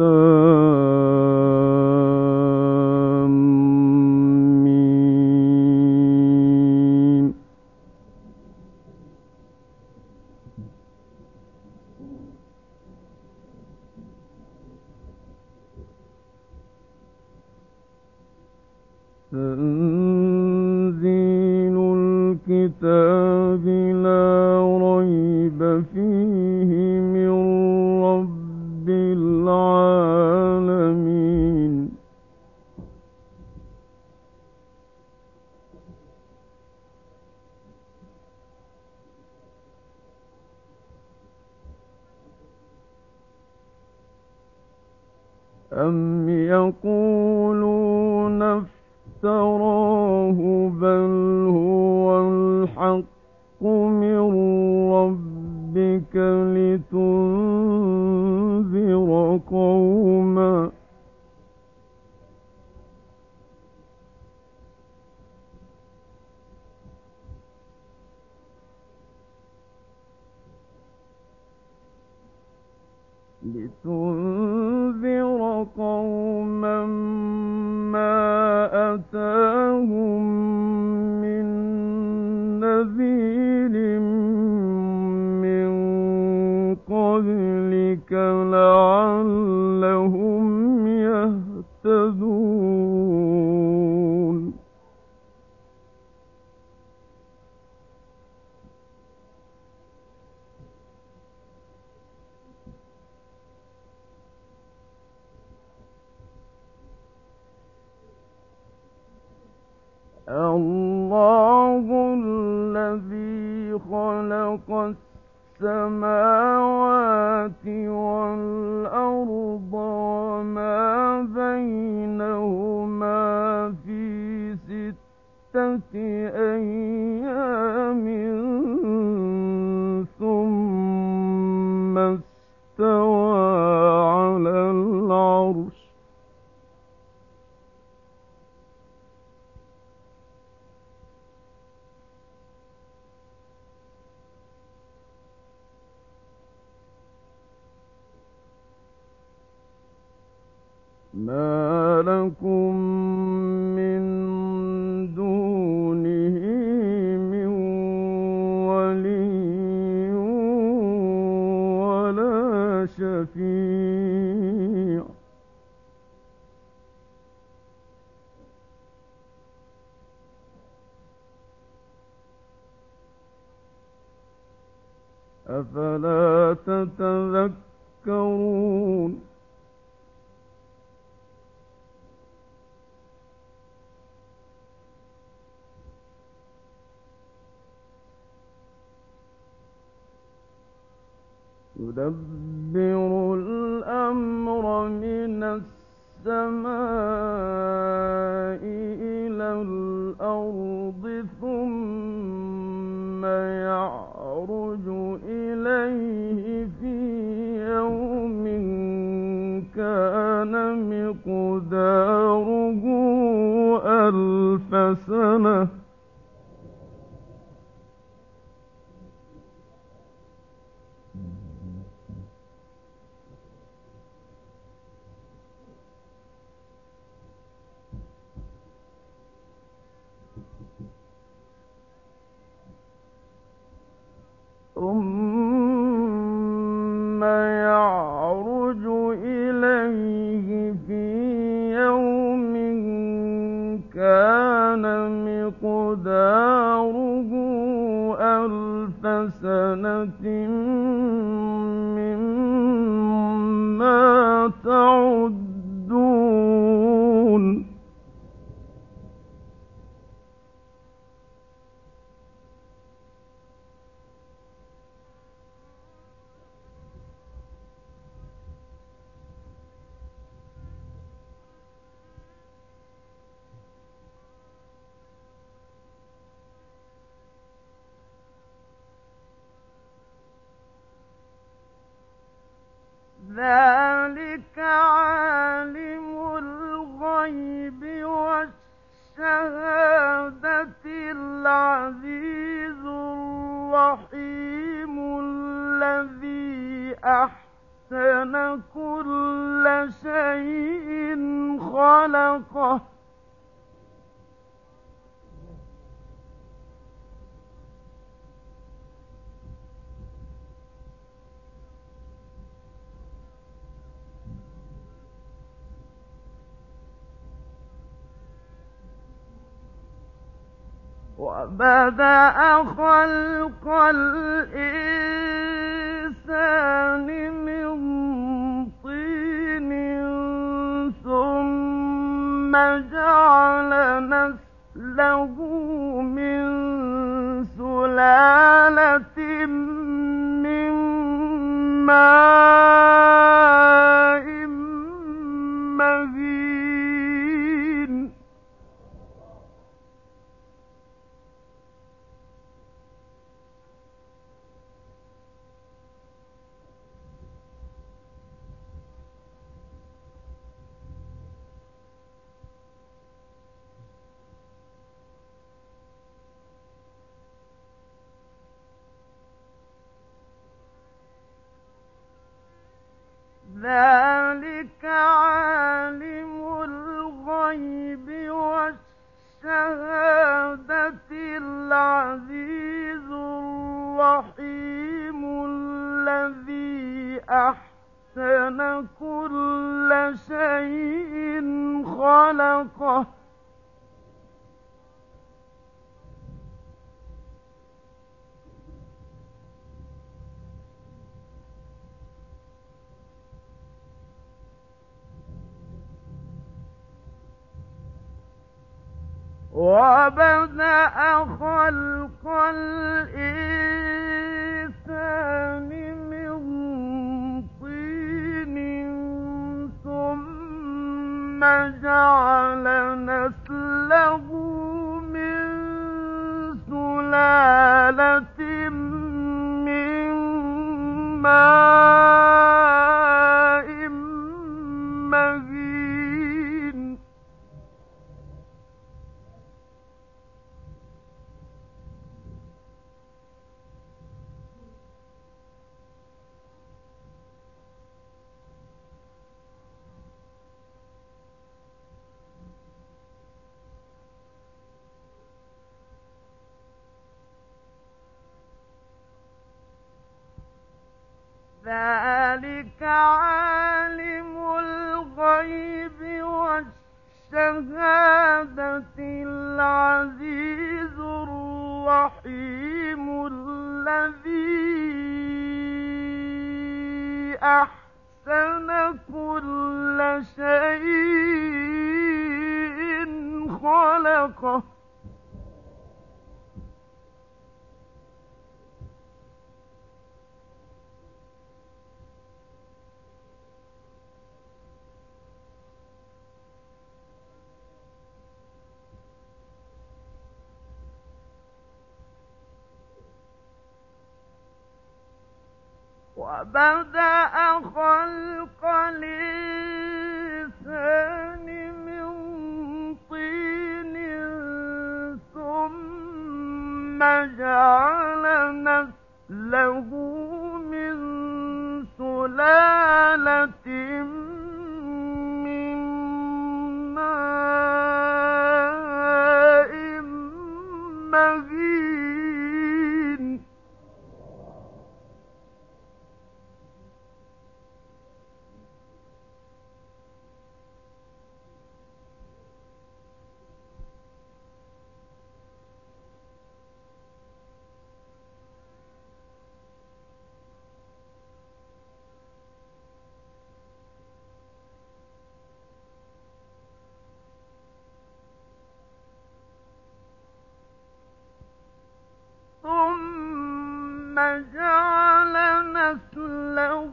love. لتنذر أفلا تتذكرون يدبر وبدأ خلق الإنسان من طين ثم جعل نسله من سلالة من ماء ذلك عالم الغيب والشهادة العزيز الرحيم الذي أحسن كل شيء خلقه. وبدأ خلق الإنسان من طين ثم جعل نسله من سلالة نسله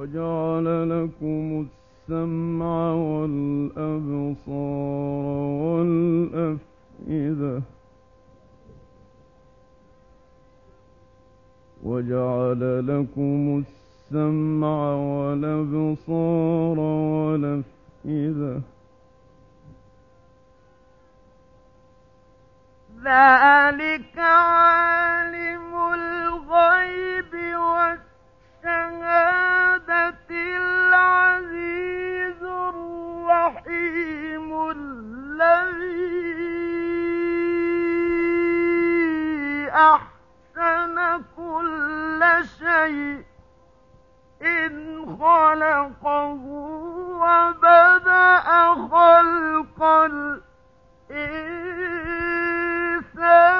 وجعل لكم السمع والأبصار والأفئدة وجعل لكم السمع والأبصار والأفئدة ذلك عالم الغيب والشهادة العزيز الرحيم الذي أحسن كل شيء إن خلقه وبدأ خلق الإنسان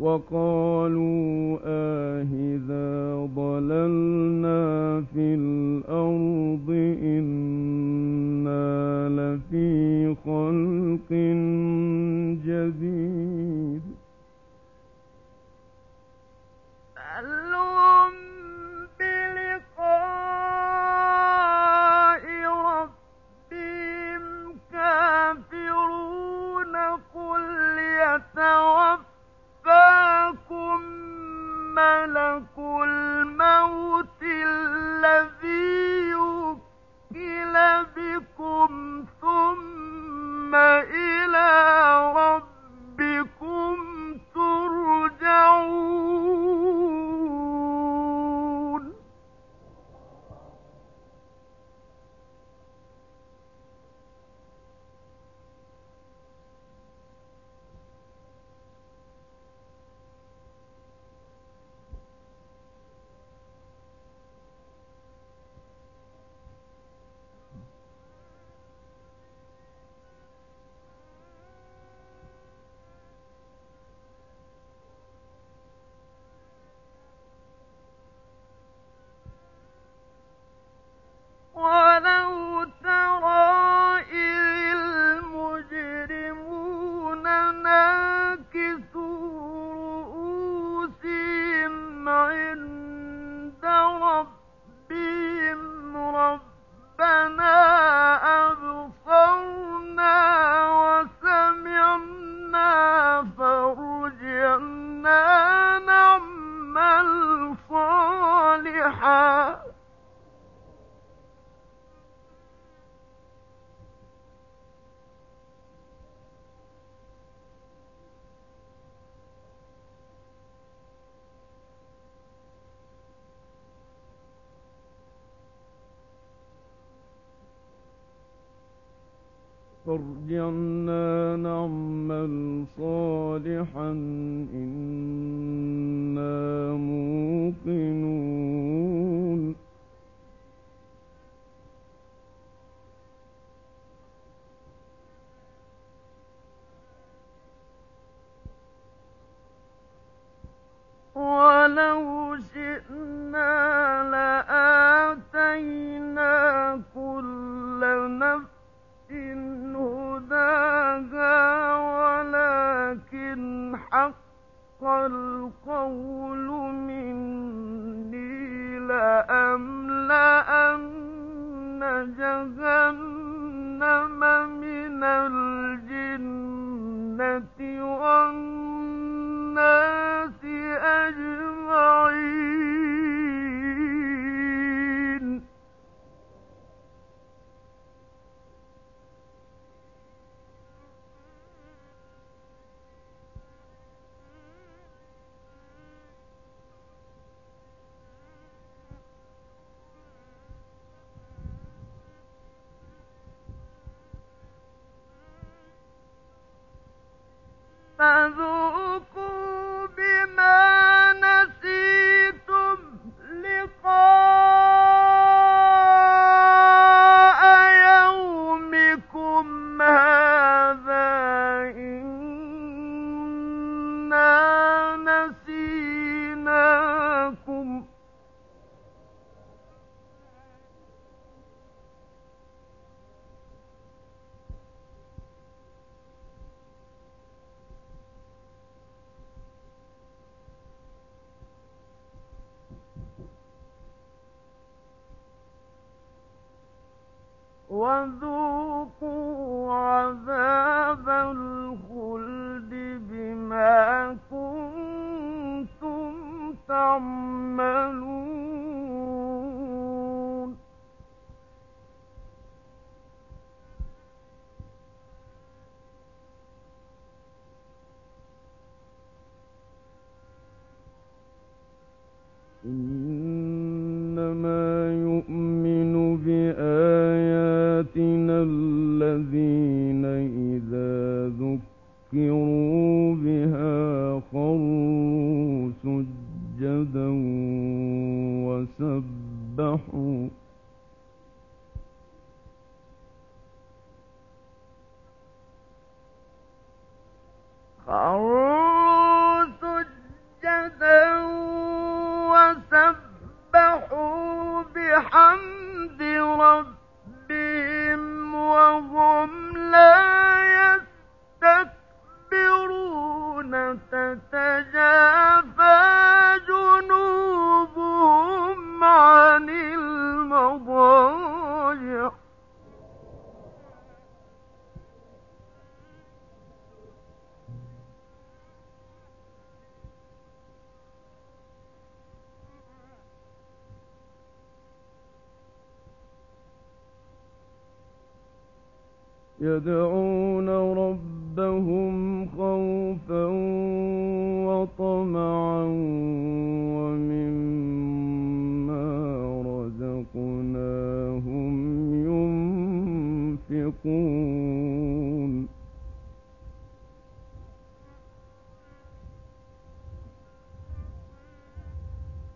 وقالوا آهذا ضللنا في الأرض إنا لفي خلق جديد. ملك الموت الذي يوكل بكم ثم إلى ربكم فارجعنا لأملأن جهنم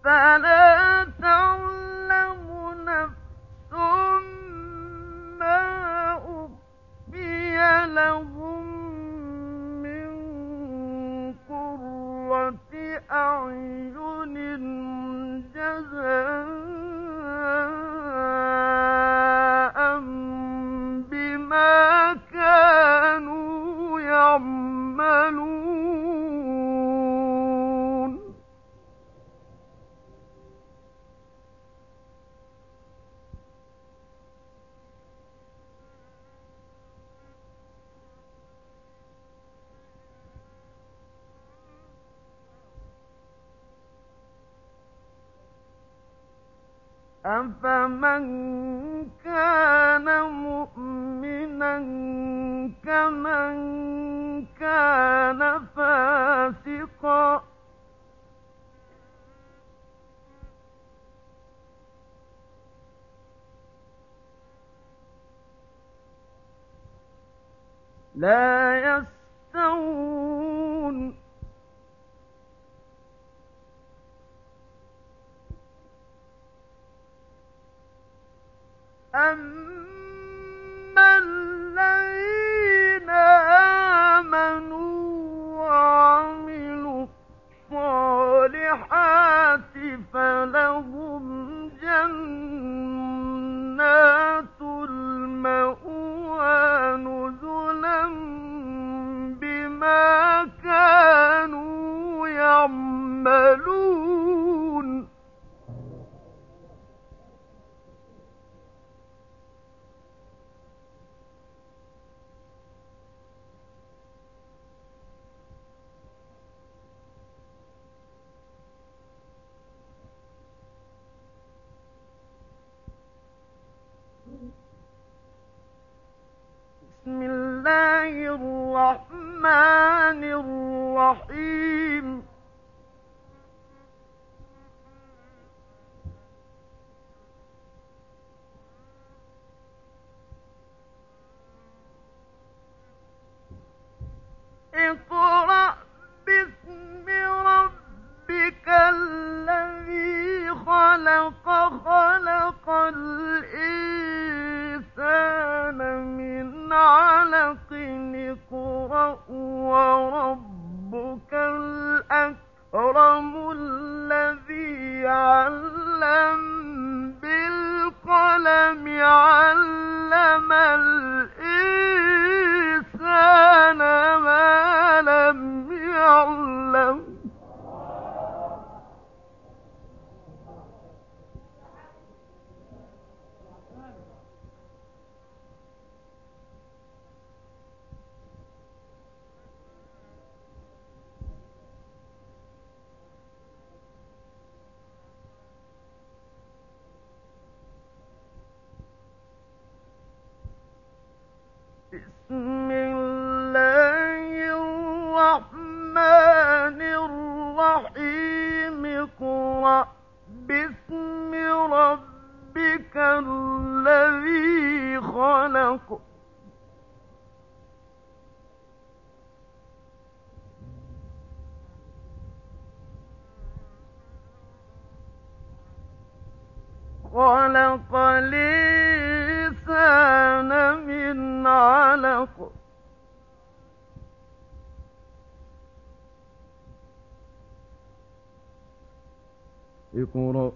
فلا 嗯 اقْرَأْ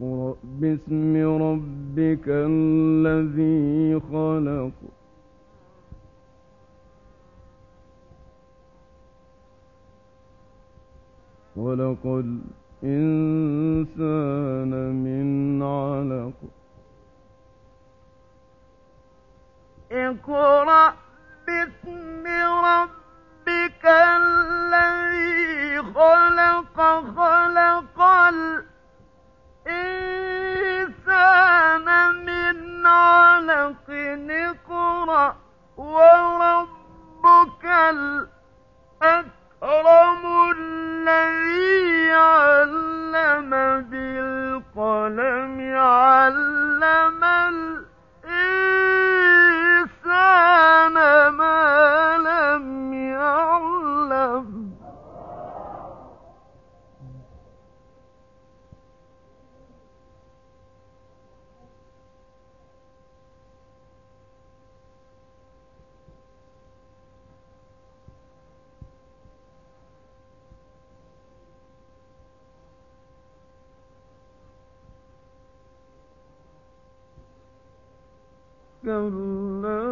اقرأ باسم ربك الذي خلق. خلق الإنسان كلا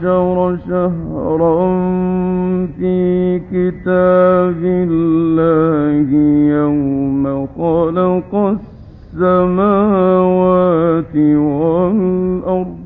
عشر شهرا في كتاب الله يوم خلق السماوات والأرض.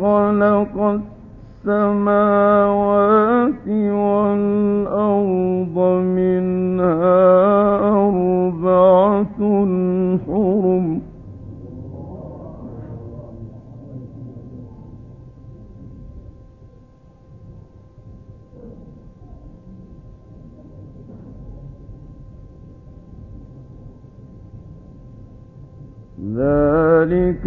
خلق السماوات والأرض منها أربعة حرم. ذلك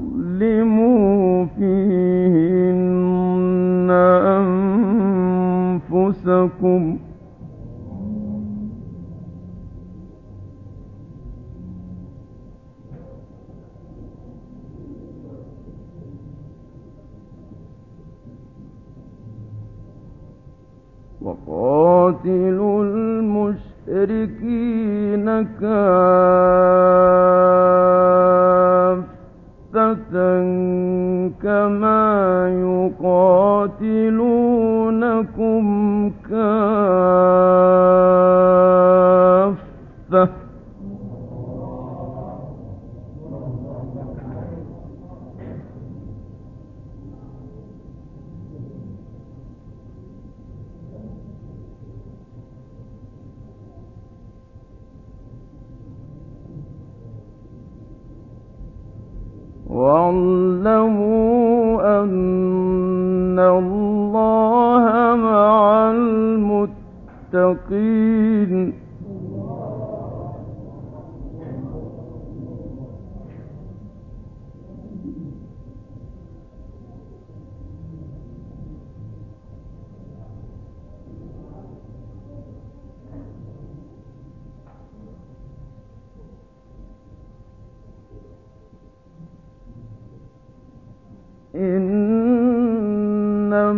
إنما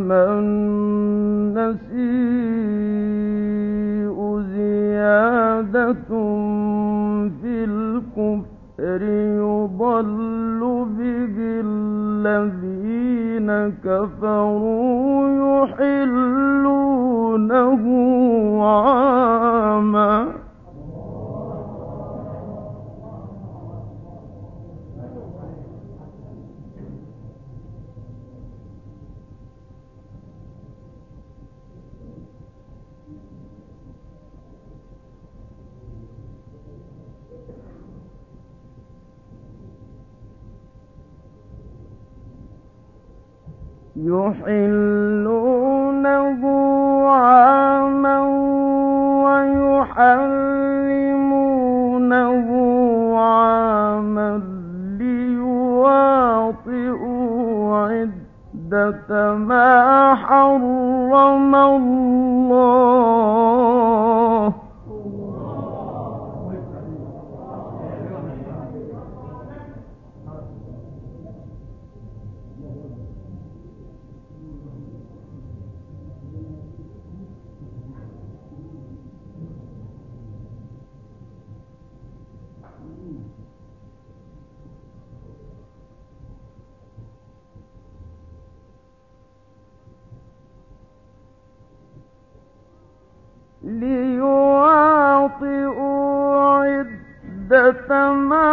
السماء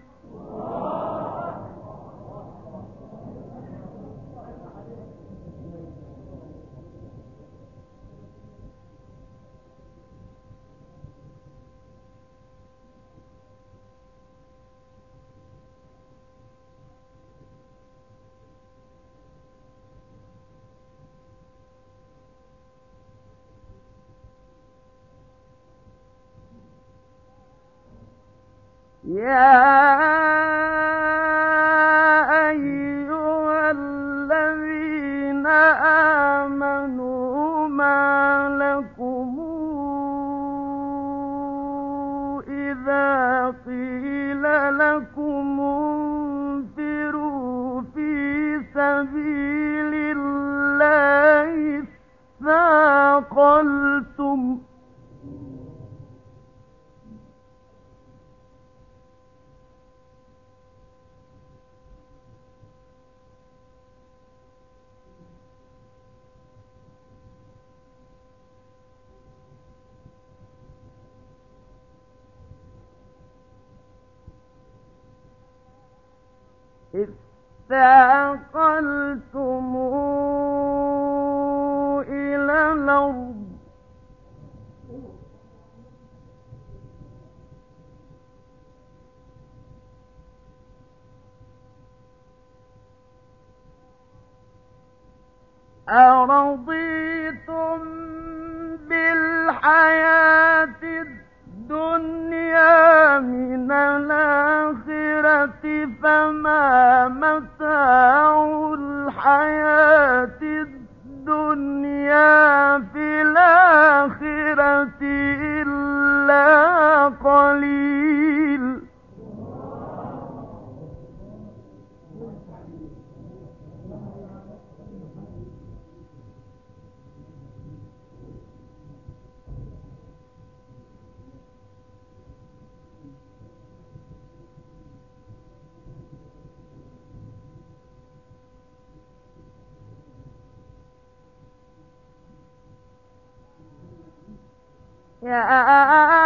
يا حَتَّى يا أيها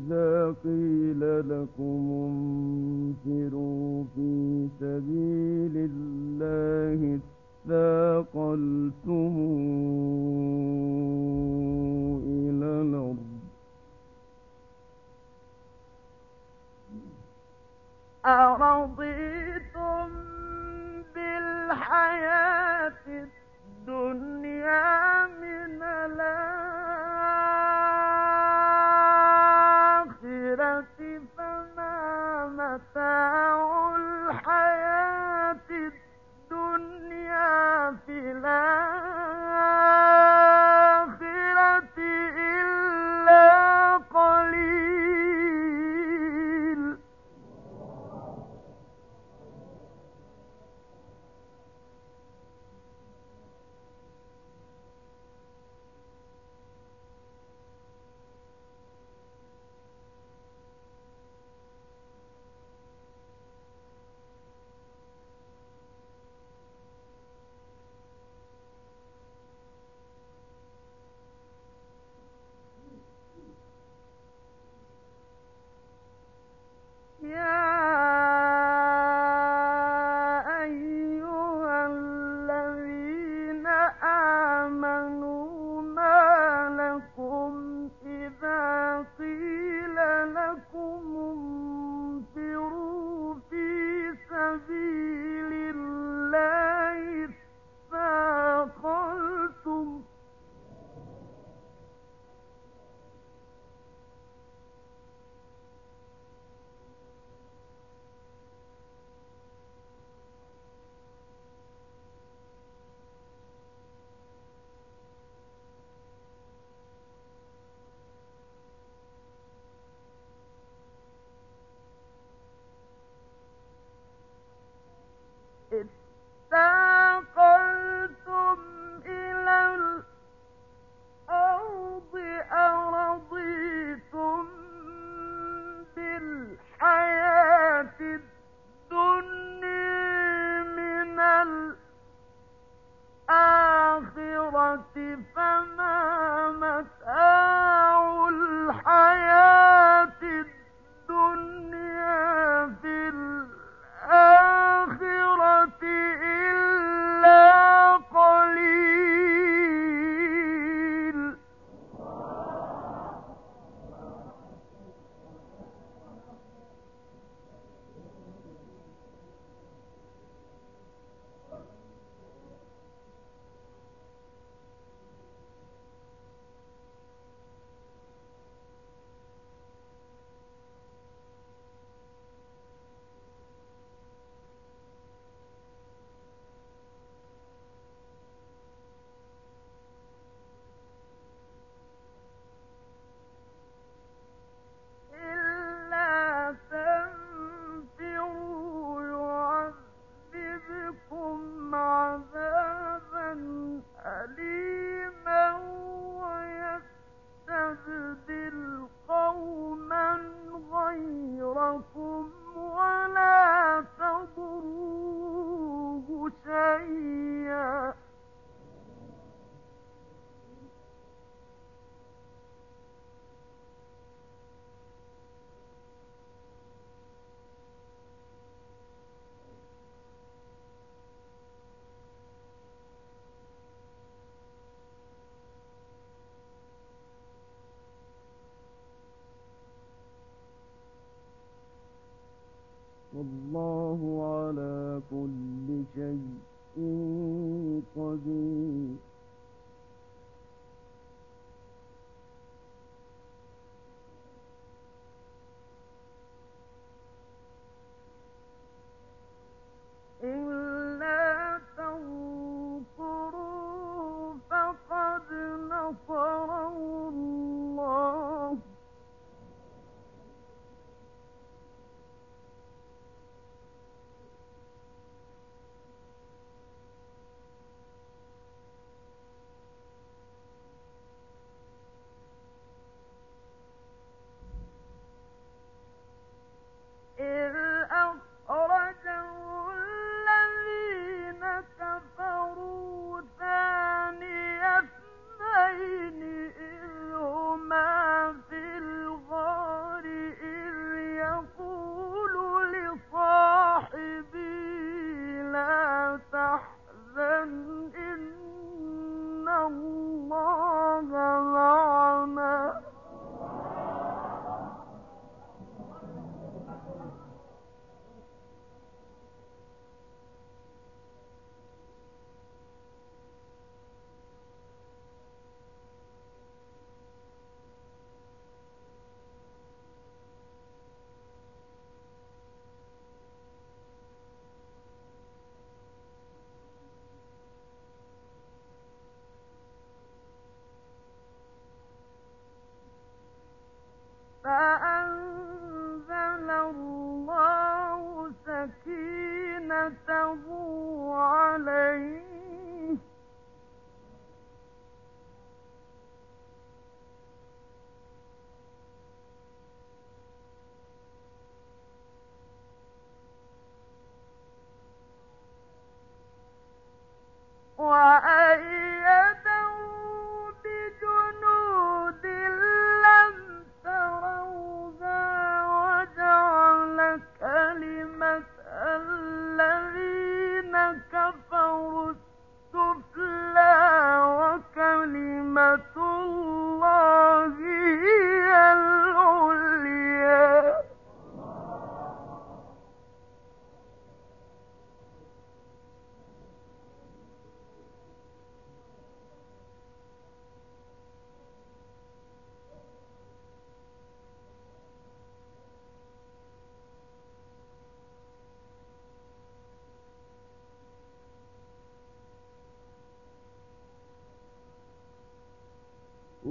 إذا قيل لكم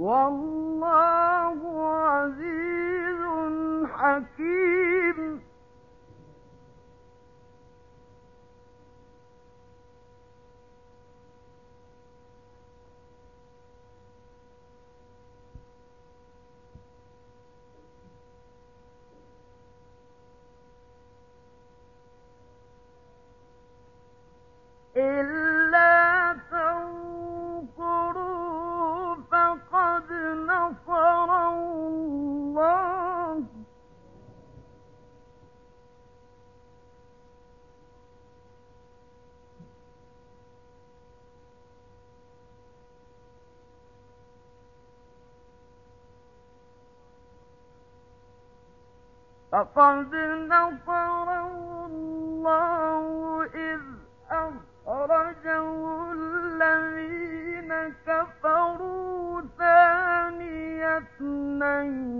والله عزيز حكيم. وقد نصره الله إذ أخرجه الذين كفروا ثاني اثنين.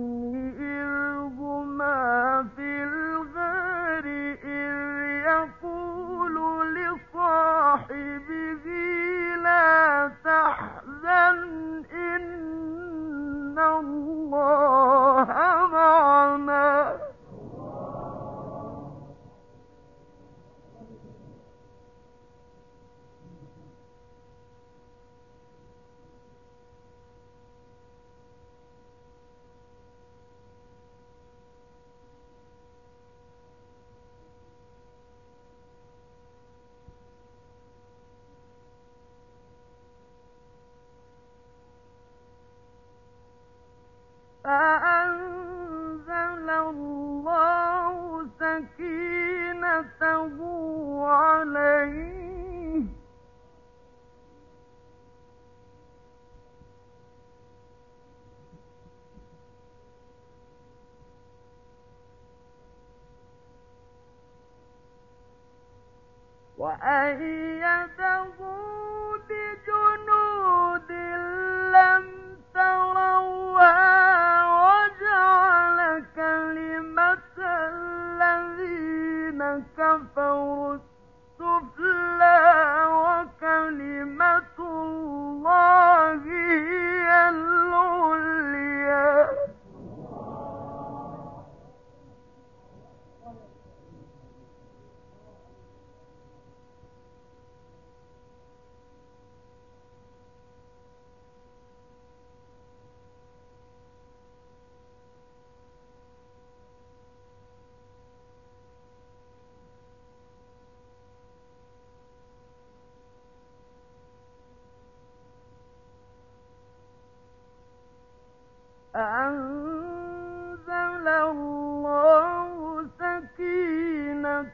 أنزل الله سكينته